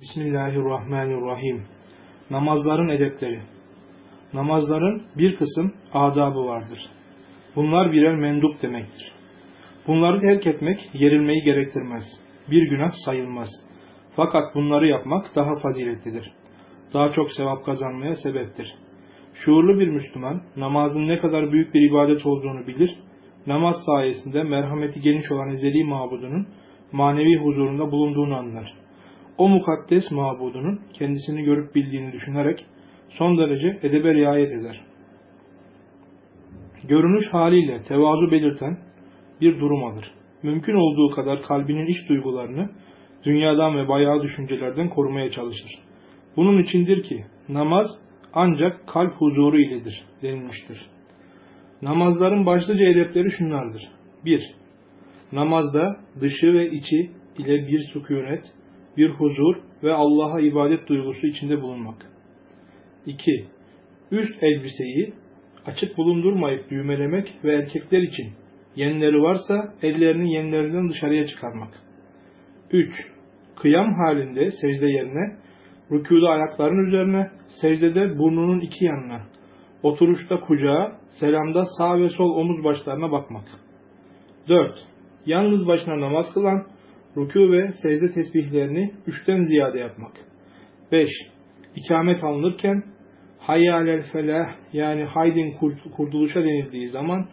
Bismillahirrahmanirrahim. Namazların edepleri. Namazların bir kısım adabı vardır. Bunlar birer mendup demektir. Bunları terk etmek yerilmeyi gerektirmez. Bir günah sayılmaz. Fakat bunları yapmak daha faziletlidir. Daha çok sevap kazanmaya sebeptir. Şuurlu bir Müslüman namazın ne kadar büyük bir ibadet olduğunu bilir, namaz sayesinde merhameti geniş olan ezeli mabudunun manevi huzurunda bulunduğunu anlar o mukaddes mabudunun kendisini görüp bildiğini düşünerek son derece edebe riayet eder. Görünüş haliyle tevazu belirten bir durum alır. Mümkün olduğu kadar kalbinin iç duygularını dünyadan ve bayağı düşüncelerden korumaya çalışır. Bunun içindir ki namaz ancak kalp huzuru iledir denilmiştir. Namazların başlıca edepleri şunlardır. 1. Namazda dışı ve içi ile bir sükunet, bir huzur ve Allah'a ibadet duygusu içinde bulunmak. 2. Üst elbiseyi açık bulundurmayıp düğmelemek ve erkekler için yenleri varsa ellerini yenlerinden dışarıya çıkarmak. 3. Kıyam halinde secde yerine, rükuda ayakların üzerine, secdede burnunun iki yanına, oturuşta kucağa, selamda sağ ve sol omuz başlarına bakmak. 4. Yalnız başına namaz kılan, Rükû ve secde tesbihlerini üçten ziyade yapmak. 5. İkamet alınırken hayyalel felah yani haydin kurtuluşa denildiği zaman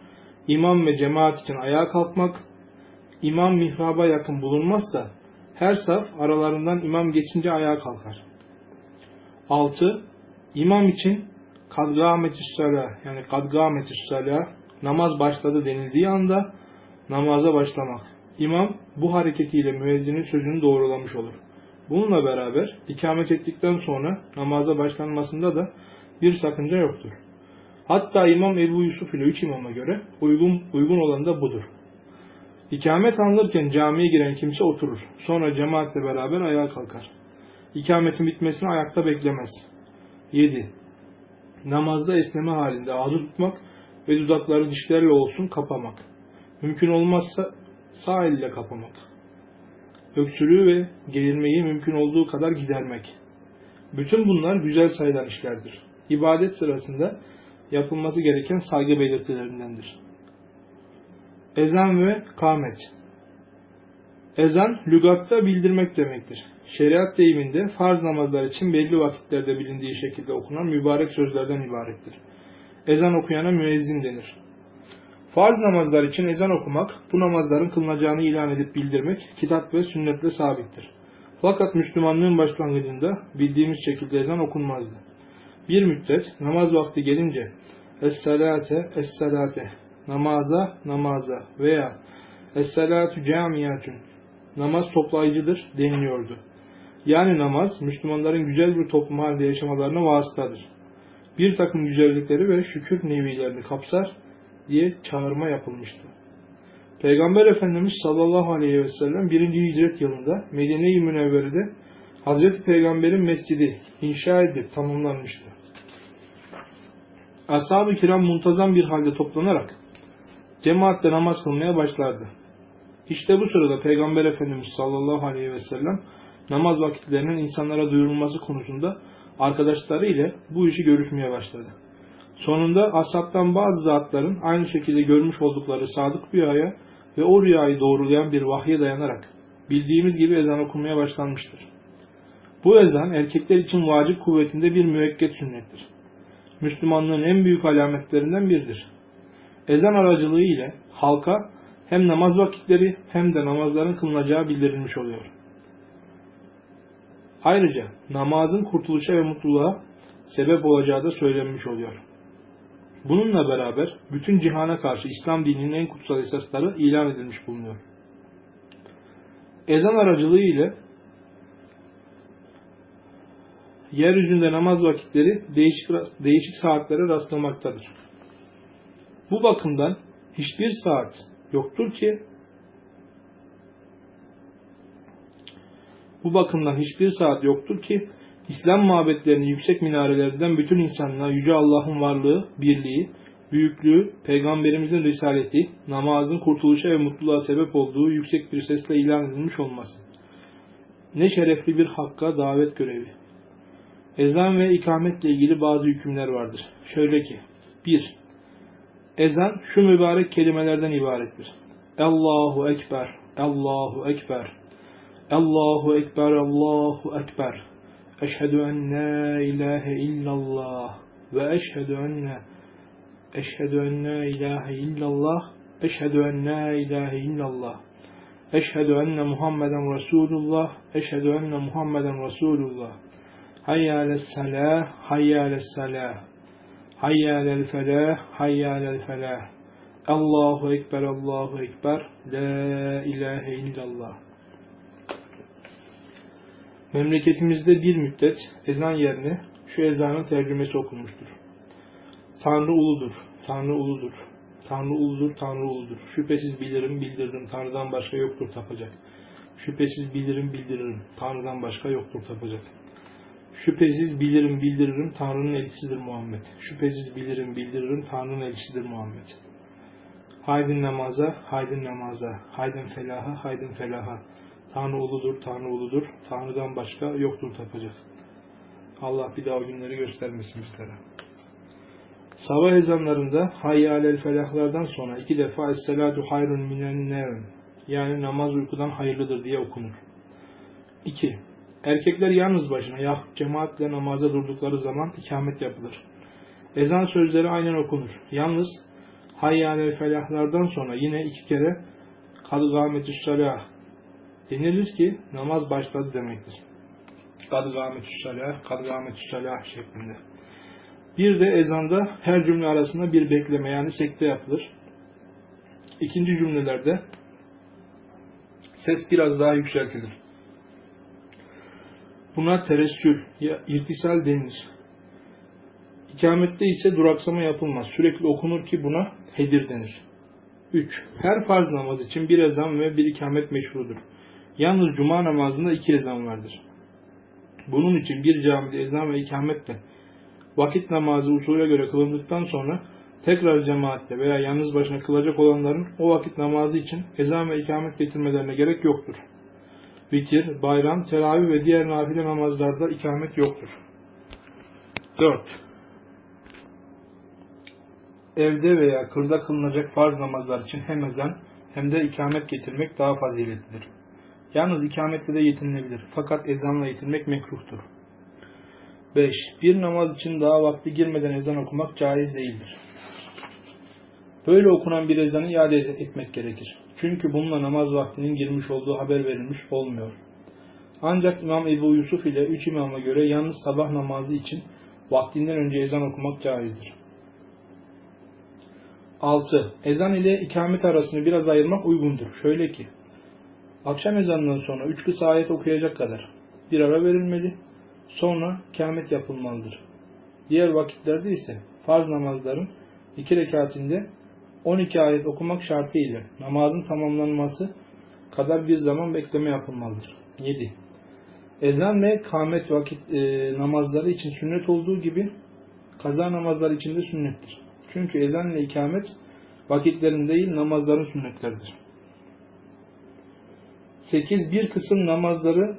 imam ve cemaat için ayağa kalkmak, imam mihraba yakın bulunmazsa her saf aralarından imam geçince ayağa kalkar. 6. İmam için kadgâmetüs salah yani kadgâmetüs salah namaz başladı denildiği anda namaza başlamak. İmam bu hareketiyle müezzinin sözünü doğrulamış olur. Bununla beraber ikamet ettikten sonra namaza başlanmasında da bir sakınca yoktur. Hatta İmam Ebu Yusuf ile üç imama göre uygun, uygun olan da budur. İkamet anılırken camiye giren kimse oturur. Sonra cemaatle beraber ayağa kalkar. İkametin bitmesini ayakta beklemez. 7. Namazda esneme halinde ağzı tutmak ve dudakları dişlerle olsun kapamak. Mümkün olmazsa sağ elle kapamak. Öksürüğü ve gerilmeyi mümkün olduğu kadar gidermek. Bütün bunlar güzel sayılan işlerdir. İbadet sırasında yapılması gereken saygı belirtilerindendir. Ezan ve kamet. Ezan, lügatta bildirmek demektir. Şeriat deyiminde farz namazlar için belli vakitlerde bilindiği şekilde okunan mübarek sözlerden ibarettir. Ezan okuyana müezzin denir. Farz namazlar için ezan okumak, bu namazların kılınacağını ilan edip bildirmek, kitap ve sünnetle sabittir. Fakat Müslümanlığın başlangıcında bildiğimiz şekilde ezan okunmazdı. Bir müddet namaz vakti gelince Es-salate, es-salate, namaza, namaza veya Es-salatu camiyatun, namaz toplayıcıdır deniliyordu. Yani namaz, Müslümanların güzel bir toplum halinde yaşamalarına vasıtadır. Bir takım güzellikleri ve şükür nevilerini kapsar diye çağırma yapılmıştı. Peygamber Efendimiz sallallahu aleyhi ve sellem 1. hicret yılında Medine-i Münevvere'de Hazreti Peygamber'in mescidi inşa edip tamamlanmıştı. Ashab-ı kiram muntazam bir halde toplanarak cemaatle namaz kılmaya başlardı. İşte bu sırada Peygamber Efendimiz sallallahu aleyhi ve sellem namaz vakitlerinin insanlara duyurulması konusunda arkadaşları ile bu işi görüşmeye başladı. Sonunda ashabtan bazı zatların aynı şekilde görmüş oldukları sadık rüyaya ve o rüyayı doğrulayan bir vahye dayanarak bildiğimiz gibi ezan okunmaya başlanmıştır. Bu ezan erkekler için vacip kuvvetinde bir müekket sünnettir. Müslümanlığın en büyük alametlerinden biridir. Ezan aracılığı ile halka hem namaz vakitleri hem de namazların kılınacağı bildirilmiş oluyor. Ayrıca namazın kurtuluşa ve mutluluğa sebep olacağı da söylenmiş oluyor. Bununla beraber bütün cihana karşı İslam dininin en kutsal esasları ilan edilmiş bulunuyor. Ezan aracılığı ile yeryüzünde namaz vakitleri değişik, değişik saatlere rastlamaktadır. Bu bakımdan hiçbir saat yoktur ki bu bakımdan hiçbir saat yoktur ki İslam mabetlerinin yüksek minarelerinden bütün insanlığa Yüce Allah'ın varlığı, birliği, büyüklüğü, Peygamberimizin risaleti, namazın kurtuluşa ve mutluluğa sebep olduğu yüksek bir sesle ilan edilmiş olması. Ne şerefli bir hakka davet görevi. Ezan ve ikametle ilgili bazı hükümler vardır. Şöyle ki, 1. Ezan şu mübarek kelimelerden ibarettir. Allahu Ekber, Allahu Ekber, Allahu Ekber, Allahu Ekber. Eşhedü en la ilahe illallah ve eşhedü enne eşhedü en la ilahe illallah eşhedü en la ilahe illallah eşhedü enne Muhammeden Resulullah eşhedü enne Muhammeden Resulullah. Hayya ales salah hayya ales salah hayya alel felah hayya alel felah Allahu Ekber Allahu Ekber. La ilahe illallah Memleketimizde bir müddet ezan yerine şu ezanın tercümesi okunmuştur. Tanrı uludur, Tanrı uludur, Tanrı uludur, Tanrı uludur. Şüphesiz bilirim, bildiririm, Tanrı'dan başka yoktur tapacak. Şüphesiz bilirim, bildiririm, Tanrı'dan başka yoktur tapacak. Şüphesiz bilirim, bildiririm, Tanrı'nın elçisidir Muhammed. Şüphesiz bilirim, bildiririm, Tanrı'nın elçisidir Muhammed. Haydin namaza, haydin namaza, haydin felaha, haydin felaha. Tanrı uludur, Tanrı uludur. Tanrı'dan başka yoktur tapacak. Allah bir daha o günleri göstermesin bizlere. Sabah ezanlarında hayyalel felahlardan sonra iki defa esselatu hayrun minen yani namaz uykudan hayırlıdır diye okunur. 2. Erkekler yalnız başına yahut cemaatle namaza durdukları zaman ikamet yapılır. Ezan sözleri aynen okunur. Yalnız hayyalel felahlardan sonra yine iki kere kad gâmetüs salah denilir ki namaz başladı demektir. Kad gâmetüs salah, kad şeklinde. Bir de ezanda her cümle arasında bir bekleme yani sekte yapılır. İkinci cümlelerde ses biraz daha yükseltilir. Buna teressül, ya irtisal denir. İkamette ise duraksama yapılmaz. Sürekli okunur ki buna hedir denir. 3. Her farz namaz için bir ezan ve bir ikamet meşrudur. Yalnız cuma namazında iki ezan vardır. Bunun için bir camide ezan ve ikametle vakit namazı usulüne göre kılındıktan sonra tekrar cemaatle veya yalnız başına kılacak olanların o vakit namazı için ezan ve ikamet getirmelerine gerek yoktur. Vitir, bayram, teravih ve diğer nafile namazlarda ikamet yoktur. 4. Evde veya kırda kılınacak farz namazlar için hem ezan hem de ikamet getirmek daha faziletlidir. Yalnız ikametle de yetinilebilir. Fakat ezanla yetinmek mekruhtur. 5. Bir namaz için daha vakti girmeden ezan okumak caiz değildir. Böyle okunan bir ezanı iade etmek gerekir. Çünkü bununla namaz vaktinin girmiş olduğu haber verilmiş olmuyor. Ancak İmam Ebu Yusuf ile üç imama göre yalnız sabah namazı için vaktinden önce ezan okumak caizdir. 6. Ezan ile ikamet arasını biraz ayırmak uygundur. Şöyle ki, akşam ezanından sonra üç kısa ayet okuyacak kadar bir ara verilmeli, sonra ikamet yapılmalıdır. Diğer vakitlerde ise farz namazların iki rekatinde 12 ayet okumak şartıyla namazın tamamlanması kadar bir zaman bekleme yapılmalıdır. 7. Ezan ve kâmet vakit e, namazları için sünnet olduğu gibi kaza namazları için de sünnettir. Çünkü ezan ile ikamet vakitlerin değil namazların sünnetleridir. 8. Bir kısım namazları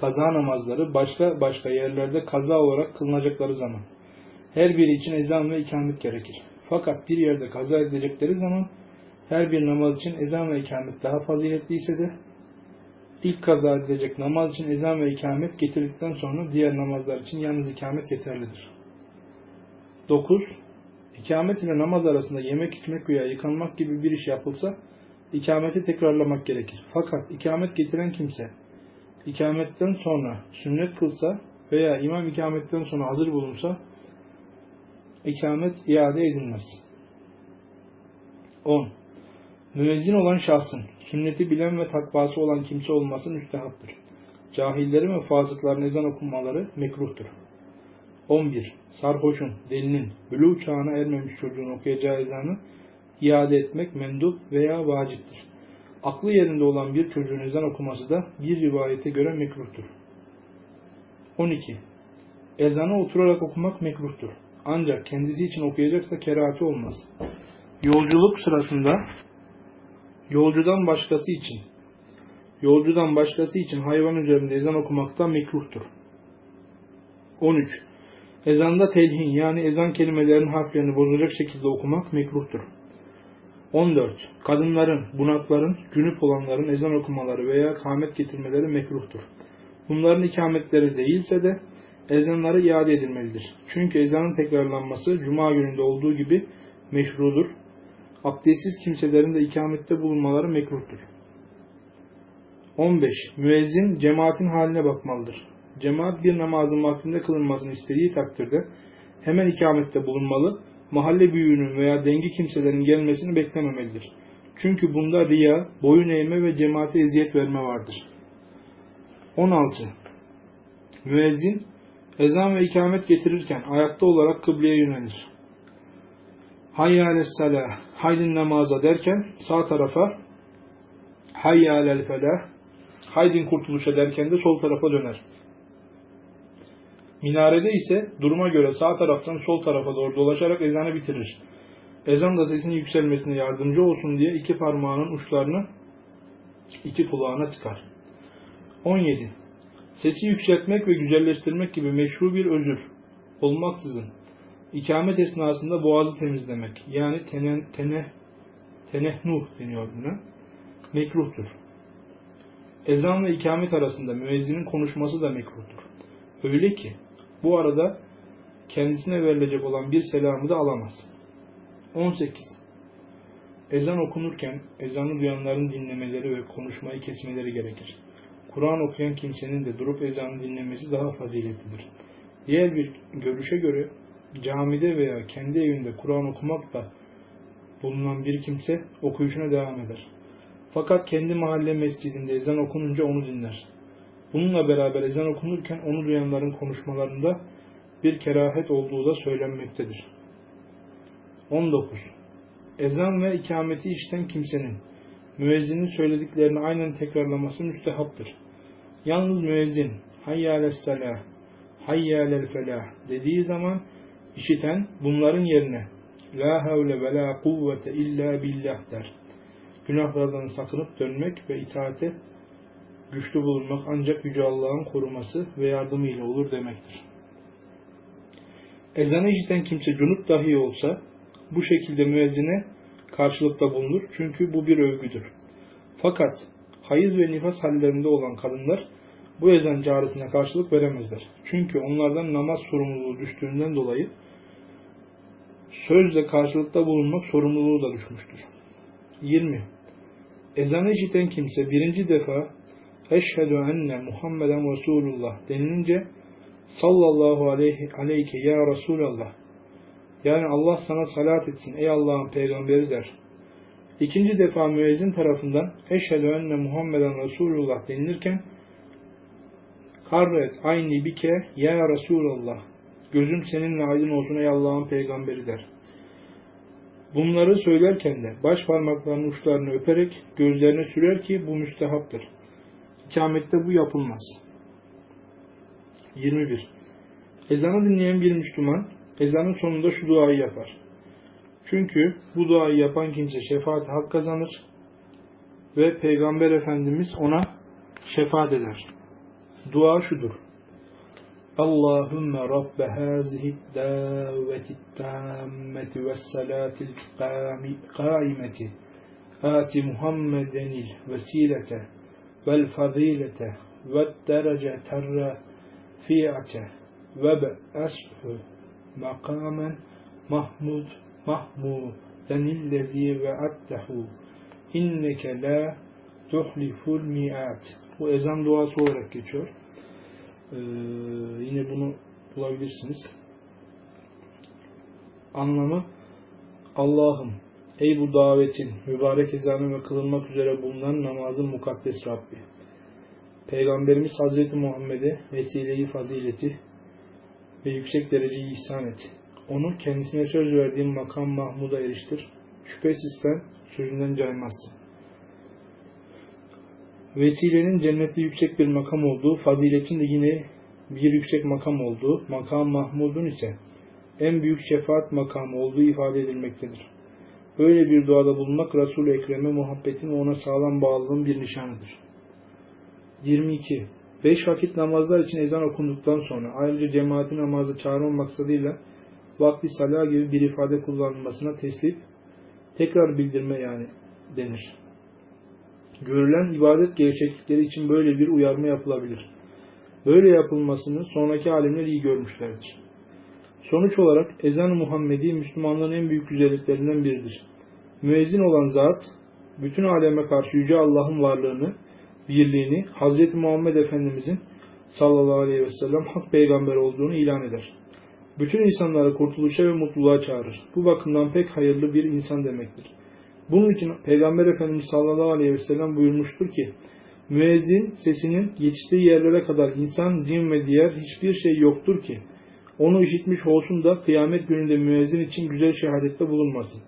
kaza namazları başka başka yerlerde kaza olarak kılınacakları zaman her biri için ezan ve ikamet gerekir. Fakat bir yerde kaza edecekleri zaman her bir namaz için ezan ve ikamet daha faziletliyse de ilk kaza edilecek namaz için ezan ve ikamet getirdikten sonra diğer namazlar için yalnız ikamet yeterlidir. 9. İkamet ile namaz arasında yemek içmek veya yıkanmak gibi bir iş yapılsa ikameti tekrarlamak gerekir. Fakat ikamet getiren kimse ikametten sonra sünnet kılsa veya imam ikametten sonra hazır bulunsa ikamet iade edilmez. 10. Müezzin olan şahsın sünneti bilen ve takvası olan kimse olması müstehaptır. Cahillerin ve fasıkların ezan okunmaları mekruhtur. 11. Sarhoşun, delinin, bülü çağına ermemiş çocuğun okuyacağı ezanı iade etmek mendup veya vaciptir. Aklı yerinde olan bir çocuğun ezan okuması da bir rivayete göre mekruhtur. 12. Ezanı oturarak okumak mekruhtur. Ancak kendisi için okuyacaksa kerahati olmaz. Yolculuk sırasında yolcudan başkası için Yolcudan başkası için hayvan üzerinde ezan okumaktan mekruhtur. 13. Ezanda telhin yani ezan kelimelerinin harflerini bozacak şekilde okumak mekruhtur. 14. Kadınların, bunakların, cünüp olanların ezan okumaları veya kamet getirmeleri mekruhtur. Bunların ikametleri değilse de ezanları iade edilmelidir. Çünkü ezanın tekrarlanması cuma gününde olduğu gibi meşrudur. Abdestsiz kimselerin de ikamette bulunmaları mekruhtur. 15. Müezzin cemaatin haline bakmalıdır. Cemaat bir namazın vaktinde kılınmasını istediği takdirde hemen ikamette bulunmalı, mahalle büyüğünün veya dengi kimselerin gelmesini beklememelidir. Çünkü bunda riya, boyun eğme ve cemaate eziyet verme vardır. 16. Müezzin ezan ve ikamet getirirken ayakta olarak kıbleye yönelir. Hayya aleyhissalah, haydin namaza derken sağ tarafa hayya alel felah, haydin kurtuluşa derken de sol tarafa döner. Minarede ise duruma göre sağ taraftan sol tarafa doğru dolaşarak ezanı bitirir. Ezan da sesinin yükselmesine yardımcı olsun diye iki parmağının uçlarını iki kulağına tıkar. 17. Sesi yükseltmek ve güzelleştirmek gibi meşru bir özür olmaksızın ikamet esnasında boğazı temizlemek yani tene, tene, tenehnuh deniyor buna mekruhtur. Ezan ve ikamet arasında müezzinin konuşması da mekruhtur. Öyle ki bu arada kendisine verilecek olan bir selamı da alamaz. 18. Ezan okunurken ezanı duyanların dinlemeleri ve konuşmayı kesmeleri gerekir. Kur'an okuyan kimsenin de durup ezanı dinlemesi daha faziletlidir. Diğer bir görüşe göre camide veya kendi evinde Kur'an okumakla bulunan bir kimse okuyuşuna devam eder. Fakat kendi mahalle mescidinde ezan okununca onu dinler. Bununla beraber ezan okunurken onu duyanların konuşmalarında bir kerahet olduğu da söylenmektedir. 19. Ezan ve ikameti işten kimsenin müezzinin söylediklerini aynen tekrarlaması müstehaptır. Yalnız müezzin hayya aleyhissalah, hayya alel felah dediği zaman işiten bunların yerine la havle ve la kuvvete illa billah der. Günahlardan sakınıp dönmek ve itaate güçlü bulunmak ancak Yüce Allah'ın koruması ve yardımıyla olur demektir. Ezanı işiten kimse cunup dahi olsa bu şekilde müezzine karşılıkta bulunur çünkü bu bir övgüdür. Fakat hayız ve nifas hallerinde olan kadınlar bu ezan çağrısına karşılık veremezler. Çünkü onlardan namaz sorumluluğu düştüğünden dolayı sözle karşılıkta bulunmak sorumluluğu da düşmüştür. 20. Ezanı işiten kimse birinci defa Eşhedü enne Muhammeden Resulullah denilince sallallahu aleyhi aleyke ya Resulallah yani Allah sana salat etsin ey Allah'ın peygamberi der. İkinci defa müezzin tarafından Eşhedü enne Muhammeden Resulullah denilirken Karret aynı bike ya Resulallah gözüm seninle aydın olsun ey Allah'ın peygamberi der. Bunları söylerken de baş parmaklarının uçlarını öperek gözlerine sürer ki bu müstehaptır. İkamette bu yapılmaz. 21. Ezanı dinleyen bir Müslüman ezanın sonunda şu duayı yapar. Çünkü bu duayı yapan kimse şefaat hak kazanır ve Peygamber Efendimiz ona şefaat eder. Dua şudur. Allahümme Rabbe hazihi daveti tammeti ve salatil kaimeti ati Muhammedenil vesilete vel fazilete ve derece terre fiyate ve be'eshu makamen mahmud mahmudenillezi ve attehu inneke la tuhliful mi'at bu ezan duası olarak geçiyor. Ee, yine bunu bulabilirsiniz. Anlamı Allah'ım ey bu davetin mübarek ezanı ve kılınmak üzere bulunan namazın mukaddes Rabbi. Peygamberimiz Hazreti Muhammed'e vesileyi fazileti ve yüksek dereceyi ihsan et. Onu kendisine söz verdiğin makam Mahmud'a eriştir. Şüphesiz sen sözünden caymazsın. Vesilenin cennette yüksek bir makam olduğu, faziletin de yine bir yüksek makam olduğu, makam Mahmud'un ise en büyük şefaat makamı olduğu ifade edilmektedir. Böyle bir duada bulunmak Resul-i Ekrem'e muhabbetin ona sağlam bağlılığın bir nişanıdır. 22. Beş vakit namazlar için ezan okunduktan sonra ayrıca cemaati namazı çağırma maksadıyla vakti salah gibi bir ifade kullanılmasına teslip tekrar bildirme yani denir. Görülen ibadet gerçeklikleri için böyle bir uyarma yapılabilir. Böyle yapılmasını sonraki alimler iyi görmüşlerdir. Sonuç olarak ezan-ı Muhammedi Müslümanların en büyük güzelliklerinden biridir. Müezzin olan zat, bütün aleme karşı Yüce Allah'ın varlığını, birliğini, Hz. Muhammed Efendimizin sallallahu aleyhi ve sellem hak peygamber olduğunu ilan eder. Bütün insanları kurtuluşa ve mutluluğa çağırır. Bu bakımdan pek hayırlı bir insan demektir. Bunun için Peygamber Efendimiz sallallahu aleyhi ve sellem buyurmuştur ki, müezzin sesinin yetiştiği yerlere kadar insan, cin ve diğer hiçbir şey yoktur ki, onu işitmiş olsun da kıyamet gününde müezzin için güzel şehadette bulunmasın.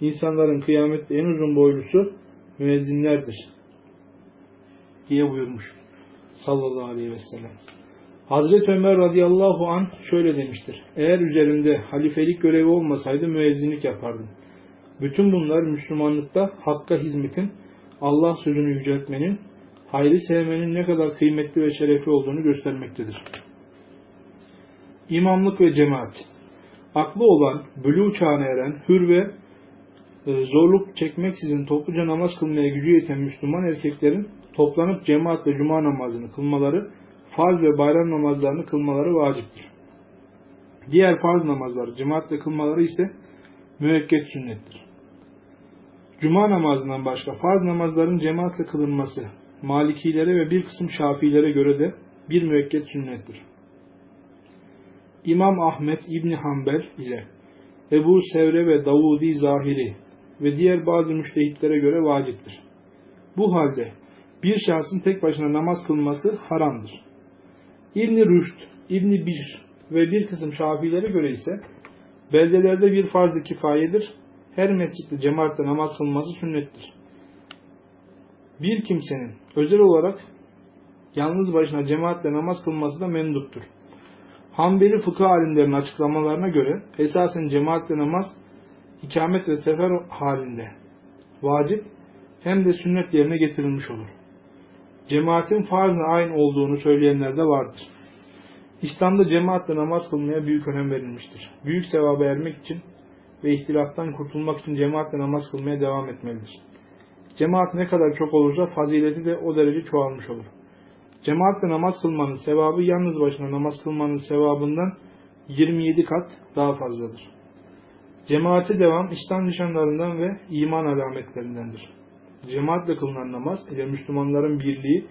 İnsanların kıyamette en uzun boylusu müezzinlerdir. Diye buyurmuş. Sallallahu aleyhi ve sellem. Hazreti Ömer radıyallahu an şöyle demiştir. Eğer üzerimde halifelik görevi olmasaydı müezzinlik yapardım. Bütün bunlar Müslümanlıkta hakka hizmetin, Allah sözünü yüceltmenin, hayrı sevmenin ne kadar kıymetli ve şerefli olduğunu göstermektedir. İmamlık ve cemaat Aklı olan, bülü çağına eren, hür ve e, zorluk çekmeksizin topluca namaz kılmaya gücü yeten Müslüman erkeklerin toplanıp cemaat ve cuma namazını kılmaları, farz ve bayram namazlarını kılmaları vaciptir. Diğer farz namazları cemaatle kılmaları ise müekket sünnettir. Cuma namazından başka farz namazların cemaatle kılınması, Malikilere ve bir kısım Şafiilere göre de bir müekket sünnettir. İmam Ahmet İbni Hanbel ile Ebu Sevre ve Davudi Zahiri ve diğer bazı müştehitlere göre vaciptir. Bu halde bir şahsın tek başına namaz kılması haramdır. İbni Rüşd, İbni Bir ve bir kısım Şafilere göre ise beldelerde bir farz-ı kifayedir. Her mescitte cemaatle namaz kılması sünnettir. Bir kimsenin özel olarak yalnız başına cemaatle namaz kılması da menduptur. Hanbeli fıkıh alimlerinin açıklamalarına göre esasen cemaatle namaz ikamet ve sefer halinde vacip hem de sünnet yerine getirilmiş olur. Cemaatin farz-ı ayn olduğunu söyleyenler de vardır. İslam'da cemaatle namaz kılmaya büyük önem verilmiştir. Büyük sevaba ermek için ve ihtilaftan kurtulmak için cemaatle namaz kılmaya devam etmelidir. Cemaat ne kadar çok olursa fazileti de o derece çoğalmış olur. Cemaatle namaz kılmanın sevabı yalnız başına namaz kılmanın sevabından 27 kat daha fazladır. Cemaati devam İslam nişanlarından ve iman alametlerindendir. Cemaatle kılınan namaz ile Müslümanların birliği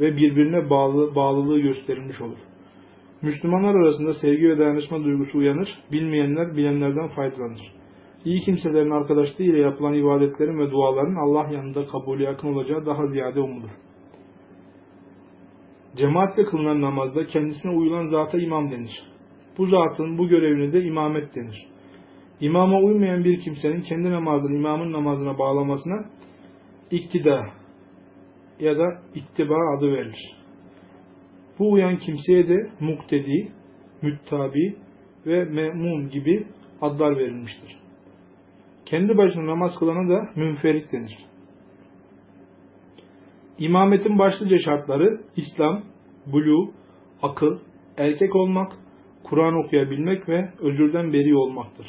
ve birbirine bağlı, bağlılığı gösterilmiş olur. Müslümanlar arasında sevgi ve dayanışma duygusu uyanır, bilmeyenler bilenlerden faydalanır. İyi kimselerin arkadaşlığı ile yapılan ibadetlerin ve duaların Allah yanında kabulü yakın olacağı daha ziyade umulur. Cemaatle kılınan namazda kendisine uyulan zata imam denir. Bu zatın bu görevine de imamet denir. İmama uymayan bir kimsenin kendi namazını imamın namazına bağlamasına iktida ya da ittiba adı verilir. Bu uyan kimseye de muktedi, müttabi ve me'mun gibi adlar verilmiştir. Kendi başına namaz kılana da münferit denir. İmametin başlıca şartları İslam, bulu, akıl, erkek olmak, Kur'an okuyabilmek ve özürden beri olmaktır.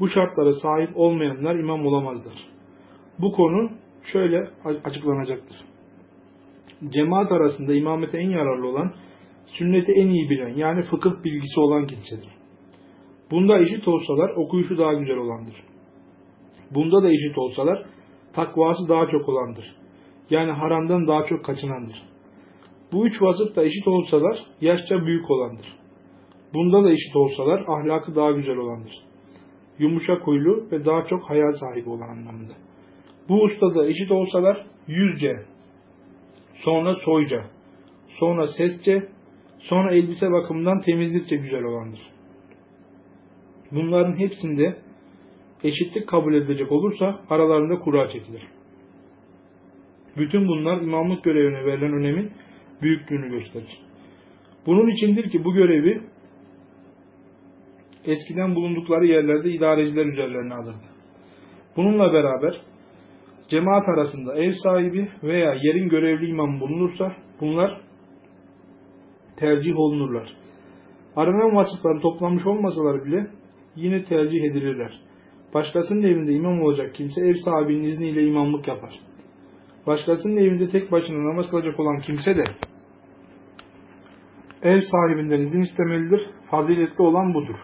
Bu şartlara sahip olmayanlar imam olamazlar. Bu konu şöyle açıklanacaktır. Cemaat arasında imamete en yararlı olan, sünneti en iyi bilen yani fıkıh bilgisi olan kimsedir. Bunda eşit olsalar okuyuşu daha güzel olandır. Bunda da eşit olsalar takvası daha çok olandır. Yani haramdan daha çok kaçınandır. Bu üç vasıf da eşit olsalar yaşça büyük olandır. Bunda da eşit olsalar ahlakı daha güzel olandır. Yumuşak huylu ve daha çok hayal sahibi olan anlamında. Bu ustada eşit olsalar yüzce, sonra soyca, sonra sesçe, sonra elbise bakımından temizlikçe güzel olandır. Bunların hepsinde eşitlik kabul edilecek olursa aralarında kura çekilir. Bütün bunlar imamlık görevine verilen önemin büyüklüğünü gösterir. Bunun içindir ki bu görevi eskiden bulundukları yerlerde idareciler üzerlerine alırdı. Bununla beraber cemaat arasında ev sahibi veya yerin görevli imam bulunursa bunlar tercih olunurlar. Aranan vasıfları toplamış olmasalar bile yine tercih edilirler. Başkasının evinde imam olacak kimse ev sahibinin izniyle imamlık yapar. Başkasının evinde tek başına namaz kılacak olan kimse de ev sahibinden izin istemelidir. Faziletli olan budur.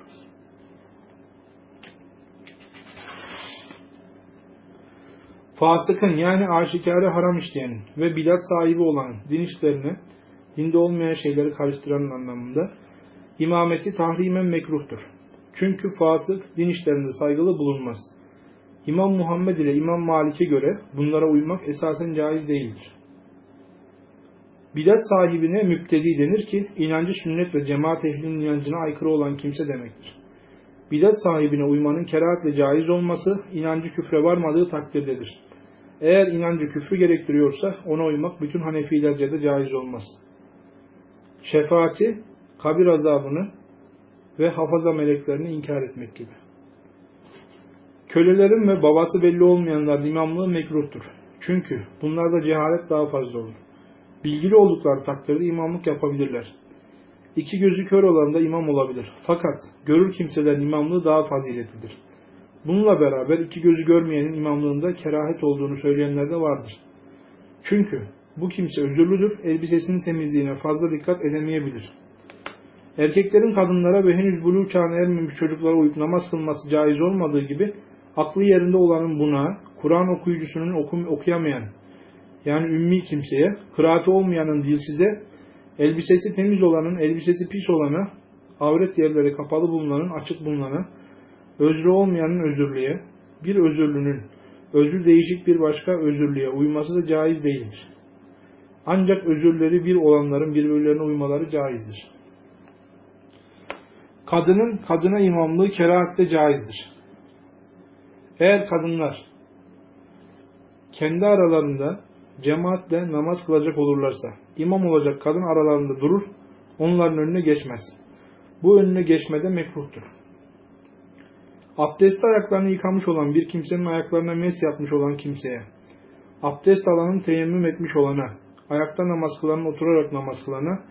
Fasıkın yani aşikare haram işleyenin ve bidat sahibi olan din işlerini, dinde olmayan şeyleri karıştıranın anlamında imameti tahrimen mekruhtur. Çünkü fasık din işlerinde saygılı bulunmaz. İmam Muhammed ile İmam Malik'e göre bunlara uymak esasen caiz değildir. Bidat sahibine müptedi denir ki inancı sünnet ve cemaat ehlinin inancına aykırı olan kimse demektir. Bidat sahibine uymanın kerahatle caiz olması inancı küfre varmadığı takdirdedir. Eğer inancı küfrü gerektiriyorsa ona uymak bütün Hanefilerce de caiz olmaz. Şefaati, kabir azabını ve hafaza meleklerini inkar etmek gibi. Kölelerin ve babası belli olmayanlar imamlığı mekruhtur. Çünkü bunlarda cehalet daha fazla olur. Bilgili oldukları takdirde imamlık yapabilirler. İki gözü kör olan da imam olabilir. Fakat görür kimselerin imamlığı daha faziletlidir. Bununla beraber iki gözü görmeyenin imamlığında kerahet olduğunu söyleyenler de vardır. Çünkü bu kimse özürlüdür, elbisesinin temizliğine fazla dikkat edemeyebilir. Erkeklerin kadınlara ve henüz buluğ çağına ermemiş çocuklara uyup namaz kılması caiz olmadığı gibi, aklı yerinde olanın buna, Kur'an okuyucusunun okum, okuyamayan, yani ümmi kimseye, kıraati olmayanın dilsize, elbisesi temiz olanın, elbisesi pis olana, avret yerleri kapalı bulunanın, açık bulunana, özrü olmayanın özürlüye, bir özürlünün özür değişik bir başka özürlüye uyması da caiz değildir. Ancak özürleri bir olanların birbirlerine uymaları caizdir. Kadının kadına imamlığı kerahatle caizdir. Eğer kadınlar kendi aralarında cemaatle namaz kılacak olurlarsa, imam olacak kadın aralarında durur, onların önüne geçmez. Bu önüne geçmede mekruhtur. Abdest ayaklarını yıkamış olan bir kimsenin ayaklarına mes yapmış olan kimseye, abdest alanın teyemmüm etmiş olana, ayakta namaz kılanın oturarak namaz kılana,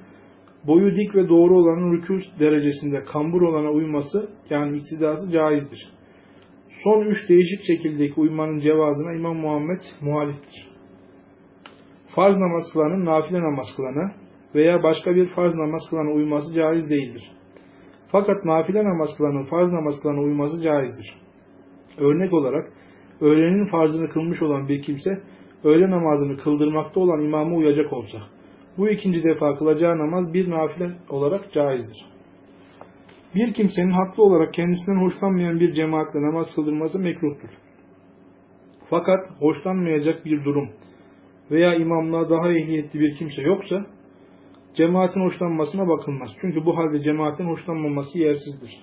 boyu dik ve doğru olanın rükû derecesinde kambur olana uyması yani iktidası caizdir. Son üç değişik şekildeki uymanın cevazına İmam Muhammed muhaliftir. Farz namaz kılanın nafile namaz kılana veya başka bir farz namaz kılana uyması caiz değildir. Fakat nafile namaz kılanın farz namaz kılana uyması caizdir. Örnek olarak öğlenin farzını kılmış olan bir kimse öğle namazını kıldırmakta olan imama uyacak olsa bu ikinci defa kılacağı namaz bir nafile olarak caizdir. Bir kimsenin haklı olarak kendisinden hoşlanmayan bir cemaatle namaz kıldırması mekruhtur. Fakat hoşlanmayacak bir durum veya imamlığa daha ehliyetli bir kimse yoksa cemaatin hoşlanmasına bakılmaz. Çünkü bu halde cemaatin hoşlanmaması yersizdir.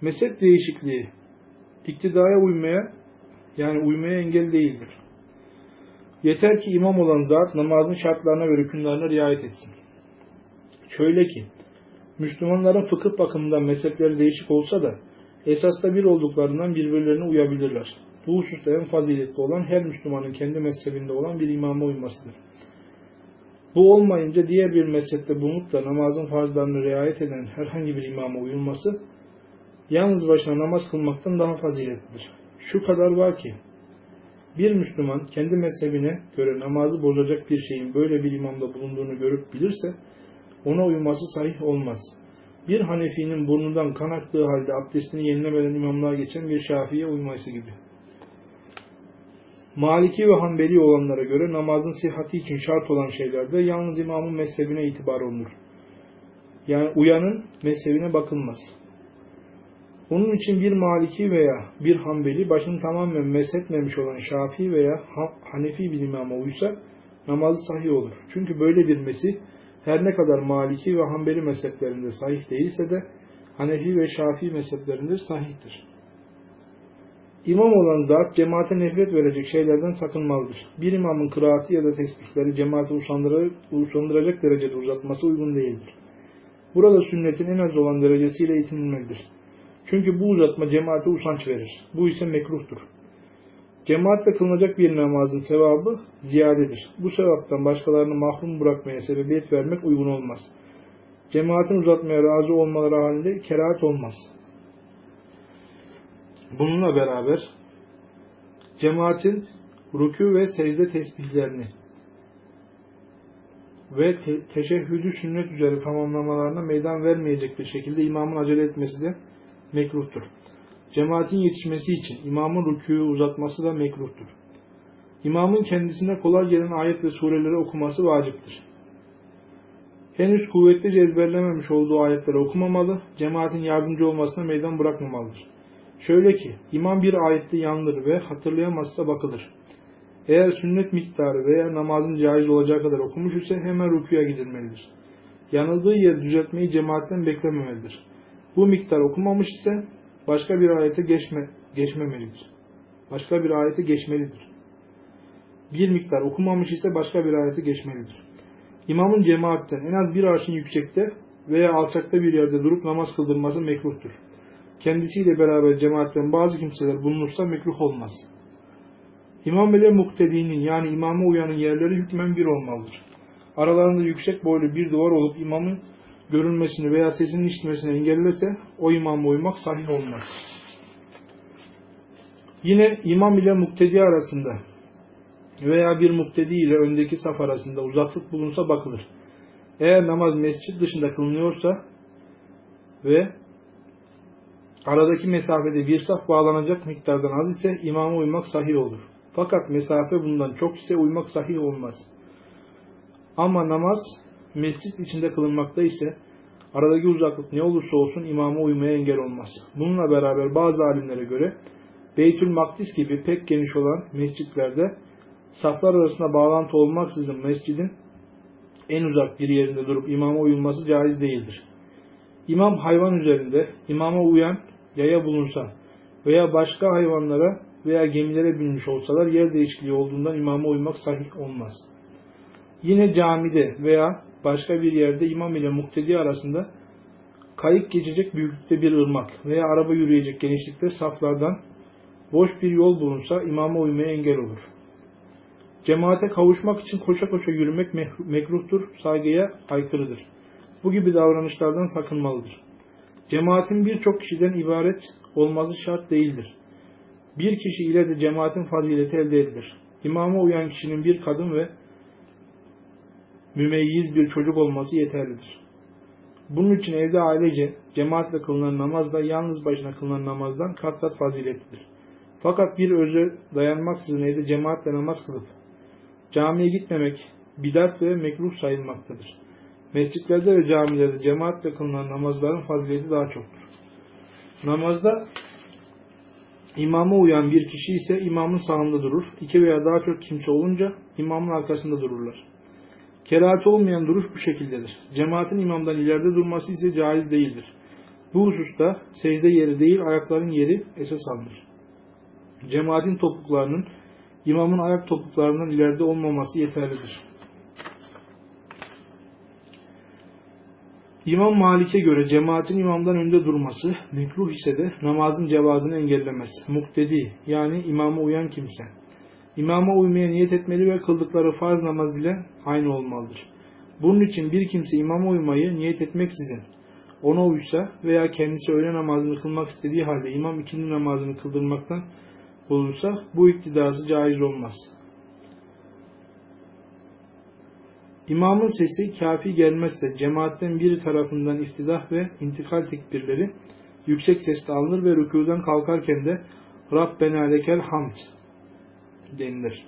Mezhep değişikliği iktidaya uymaya yani uymaya engel değildir. Yeter ki imam olan zat namazın şartlarına ve rükünlerine riayet etsin. Şöyle ki, Müslümanların fıkıh bakımından mezhepleri değişik olsa da esasda bir olduklarından birbirlerine uyabilirler. Bu hususta en faziletli olan her Müslümanın kendi mezhebinde olan bir imama uymasıdır. Bu olmayınca diğer bir mezhepte bulunup da namazın farzlarını riayet eden herhangi bir imama uyulması, yalnız başına namaz kılmaktan daha faziletlidir. Şu kadar var ki, bir Müslüman kendi mezhebine göre namazı bozacak bir şeyin böyle bir imamda bulunduğunu görüp bilirse, ona uyması sahih olmaz. Bir Hanefi'nin burnundan kan aktığı halde abdestini yenilemeden imamlığa geçen bir Şafii'ye uyması gibi. Maliki ve Hanbeli olanlara göre namazın sıhhati için şart olan şeylerde yalnız imamın mezhebine itibar olunur. Yani uyanın mezhebine bakılmaz. Onun için bir Maliki veya bir Hanbeli başını tamamen mezhetmemiş olan Şafii veya Hanefi bir imama uysa namazı sahih olur. Çünkü böyle bir mesih her ne kadar Maliki ve Hanbeli mezheplerinde sahih değilse de Hanefi ve Şafii mezheplerinde sahihtir. İmam olan zat cemaate nefret verecek şeylerden sakınmalıdır. Bir imamın kıraati ya da tesbihleri cemaati usandıracak derecede uzatması uygun değildir. Burada sünnetin en az olan derecesiyle yetinilmelidir. Çünkü bu uzatma cemaate usanç verir. Bu ise mekruhtur. Cemaatle kılınacak bir namazın sevabı ziyadedir. Bu sevaptan başkalarını mahrum bırakmaya sebebiyet vermek uygun olmaz. Cemaatin uzatmaya razı olmaları halinde kerahat olmaz. Bununla beraber cemaatin rükû ve secde tesbihlerini ve te teşehhüdü sünnet üzere tamamlamalarına meydan vermeyecek bir şekilde imamın acele etmesi de mekruhtur. Cemaatin yetişmesi için imamın rükûyu uzatması da mekruhtur. İmamın kendisine kolay gelen ayet ve sureleri okuması vaciptir. Henüz kuvvetlice ezberlememiş olduğu ayetleri okumamalı, cemaatin yardımcı olmasına meydan bırakmamalıdır. Şöyle ki, imam bir ayette yanılır ve hatırlayamazsa bakılır. Eğer sünnet miktarı veya namazın caiz olacağı kadar okumuş ise hemen rükuya gidilmelidir. Yanıldığı yeri düzeltmeyi cemaatten beklememelidir. Bu miktar okumamış ise başka bir ayete geçme, geçmemelidir. Başka bir ayete geçmelidir. Bir miktar okumamış ise başka bir ayete geçmelidir. İmamın cemaatten en az bir arşın yüksekte veya alçakta bir yerde durup namaz kıldırması mekruhtur. Kendisiyle beraber cemaatten bazı kimseler bulunursa mekruh olmaz. İmam ile muktedinin yani imama uyanın yerleri hükmen bir olmalıdır. Aralarında yüksek boylu bir duvar olup imamın görünmesini veya sesinin işitmesini engellese o imama uymak sahih olmaz. Yine imam ile muktedi arasında veya bir muktedi ile öndeki saf arasında uzaklık bulunsa bakılır. Eğer namaz mescit dışında kılınıyorsa ve aradaki mesafede bir saf bağlanacak miktardan az ise imama uymak sahih olur. Fakat mesafe bundan çok ise uymak sahih olmaz. Ama namaz mescit içinde kılınmakta ise aradaki uzaklık ne olursa olsun imama uymaya engel olmaz. Bununla beraber bazı alimlere göre Beytül Makdis gibi pek geniş olan mescitlerde saflar arasında bağlantı olmaksızın mescidin en uzak bir yerinde durup imama uyulması caiz değildir. İmam hayvan üzerinde imama uyan yaya bulunsa veya başka hayvanlara veya gemilere binmiş olsalar yer değişikliği olduğundan imama uymak sahih olmaz. Yine camide veya başka bir yerde imam ile muktedi arasında kayık geçecek büyüklükte bir ırmak veya araba yürüyecek genişlikte saflardan boş bir yol bulunsa imama uymaya engel olur. Cemaate kavuşmak için koşa koşa yürümek mekruhtur, saygıya aykırıdır. Bu gibi davranışlardan sakınmalıdır. Cemaatin birçok kişiden ibaret olması şart değildir. Bir kişi ile de cemaatin fazileti elde edilir. İmama uyan kişinin bir kadın ve mümeyyiz bir çocuk olması yeterlidir. Bunun için evde ailece cemaatle kılınan namaz da yalnız başına kılınan namazdan kat kat faziletlidir. Fakat bir öze dayanmaksızın evde cemaatle namaz kılıp camiye gitmemek bidat ve mekruh sayılmaktadır. Mescitlerde ve camilerde cemaatle kılınan namazların fazileti daha çoktur. Namazda imama uyan bir kişi ise imamın sağında durur. İki veya daha çok kimse olunca imamın arkasında dururlar. Kerahati olmayan duruş bu şekildedir. Cemaatin imamdan ileride durması ise caiz değildir. Bu hususta secde yeri değil ayakların yeri esas alınır. Cemaatin topuklarının imamın ayak topuklarından ileride olmaması yeterlidir. İmam Malik'e göre cemaatin imamdan önde durması, mekruh ise de namazın cevazını engellemez. Muktedi yani imama uyan kimse. İmama uymaya niyet etmeli ve kıldıkları farz namaz ile aynı olmalıdır. Bunun için bir kimse imama uymayı niyet etmeksizin ona uysa veya kendisi öğle namazını kılmak istediği halde imam ikindi namazını kıldırmaktan bulunsa bu iktidası caiz olmaz. İmamın sesi kafi gelmezse cemaatten biri tarafından iftidah ve intikal tekbirleri yüksek sesle alınır ve rükudan kalkarken de Rabbena lekel hamd denilir.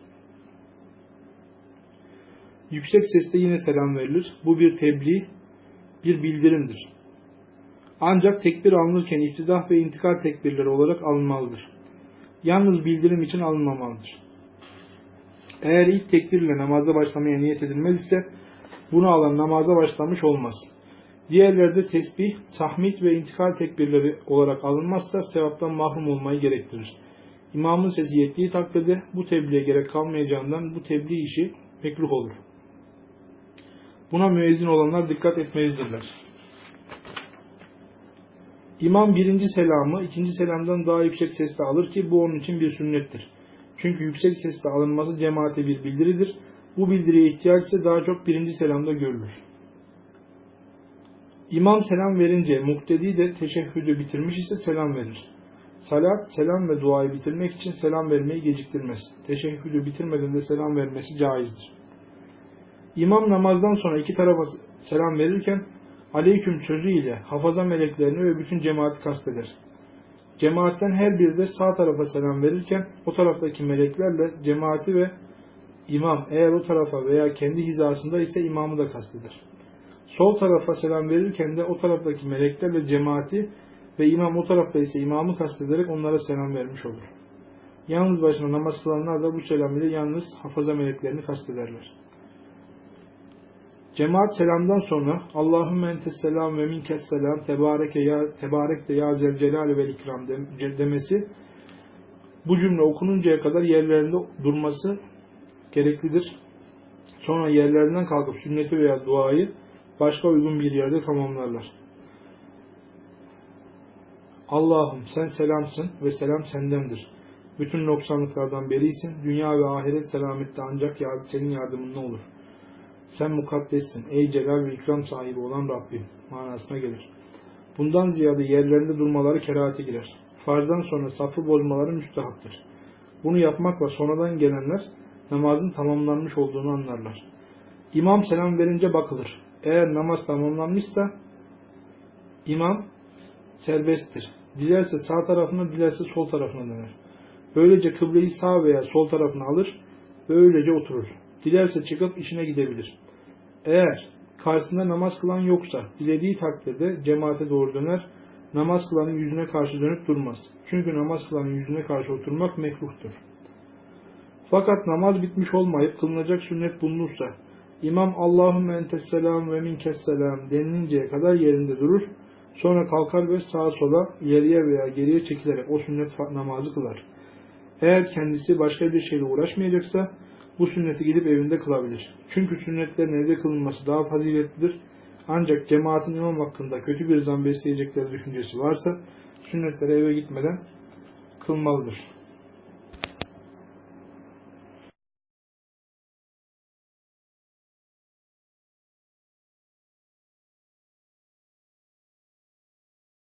Yüksek sesle yine selam verilir. Bu bir tebliğ, bir bildirimdir. Ancak tekbir alınırken iftidah ve intikal tekbirleri olarak alınmalıdır. Yalnız bildirim için alınmamalıdır. Eğer ilk tekbirle namaza başlamaya niyet edilmez ise bunu alan namaza başlamış olmaz. Diğerlerde tesbih, tahmid ve intikal tekbirleri olarak alınmazsa sevaptan mahrum olmayı gerektirir. İmamın sesi yettiği takdirde bu tebliğe gerek kalmayacağından bu tebliğ işi mekruh olur. Buna müezzin olanlar dikkat etmelidirler. İmam birinci selamı ikinci selamdan daha yüksek sesle alır ki bu onun için bir sünnettir. Çünkü yüksek sesle alınması cemaate bir bildiridir. Bu bildiriye ihtiyaç ise daha çok birinci selamda görülür. İmam selam verince muktedi de teşehhüdü bitirmiş ise selam verir. Salat, selam ve duayı bitirmek için selam vermeyi geciktirmez. Teşehhüdü bitirmeden de selam vermesi caizdir. İmam namazdan sonra iki tarafa selam verirken aleyküm sözüyle hafaza meleklerini ve bütün cemaati kasteder. Cemaatten her biri de sağ tarafa selam verirken o taraftaki meleklerle cemaati ve imam eğer o tarafa veya kendi hizasında ise imamı da kasteder. Sol tarafa selam verirken de o taraftaki meleklerle cemaati ve imam o tarafta ise imamı kastederek onlara selam vermiş olur. Yalnız başına namaz kılanlar da bu selam ile yalnız hafaza meleklerini kastederler. Cemaat selamdan sonra Allahümme entes selam ve minkes selam tebareke ya tebarek de ya zel celal ve ikram demesi bu cümle okununcaya kadar yerlerinde durması gereklidir. Sonra yerlerinden kalkıp sünneti veya duayı başka uygun bir yerde tamamlarlar. Allah'ım sen selamsın ve selam sendendir. Bütün noksanlıklardan berisin. Dünya ve ahiret selamette ancak senin yardımınla olur. Sen mukaddessin. Ey celal ve ikram sahibi olan Rabbim manasına gelir. Bundan ziyade yerlerinde durmaları kerahate girer. Farzdan sonra safı bozmaları müstahaptır. Bunu yapmakla sonradan gelenler namazın tamamlanmış olduğunu anlarlar. İmam selam verince bakılır. Eğer namaz tamamlanmışsa imam serbesttir. Dilerse sağ tarafına, dilerse sol tarafına döner. Böylece kıbleyi sağ veya sol tarafına alır ve öylece oturur. Dilerse çıkıp işine gidebilir. Eğer karşısında namaz kılan yoksa dilediği takdirde cemaate doğru döner, namaz kılanın yüzüne karşı dönüp durmaz. Çünkü namaz kılanın yüzüne karşı oturmak mekruhtur. Fakat namaz bitmiş olmayıp kılınacak sünnet bulunursa, İmam Allahümme entes selam ve minkes selam denilinceye kadar yerinde durur, sonra kalkar ve sağa sola, ileriye veya geriye çekilerek o sünnet namazı kılar. Eğer kendisi başka bir şeyle uğraşmayacaksa, bu sünneti gidip evinde kılabilir. Çünkü sünnetlerin evde kılınması daha faziletlidir. Ancak cemaatin imam hakkında kötü bir zan besleyecekleri düşüncesi varsa, sünnetleri eve gitmeden kılmalıdır.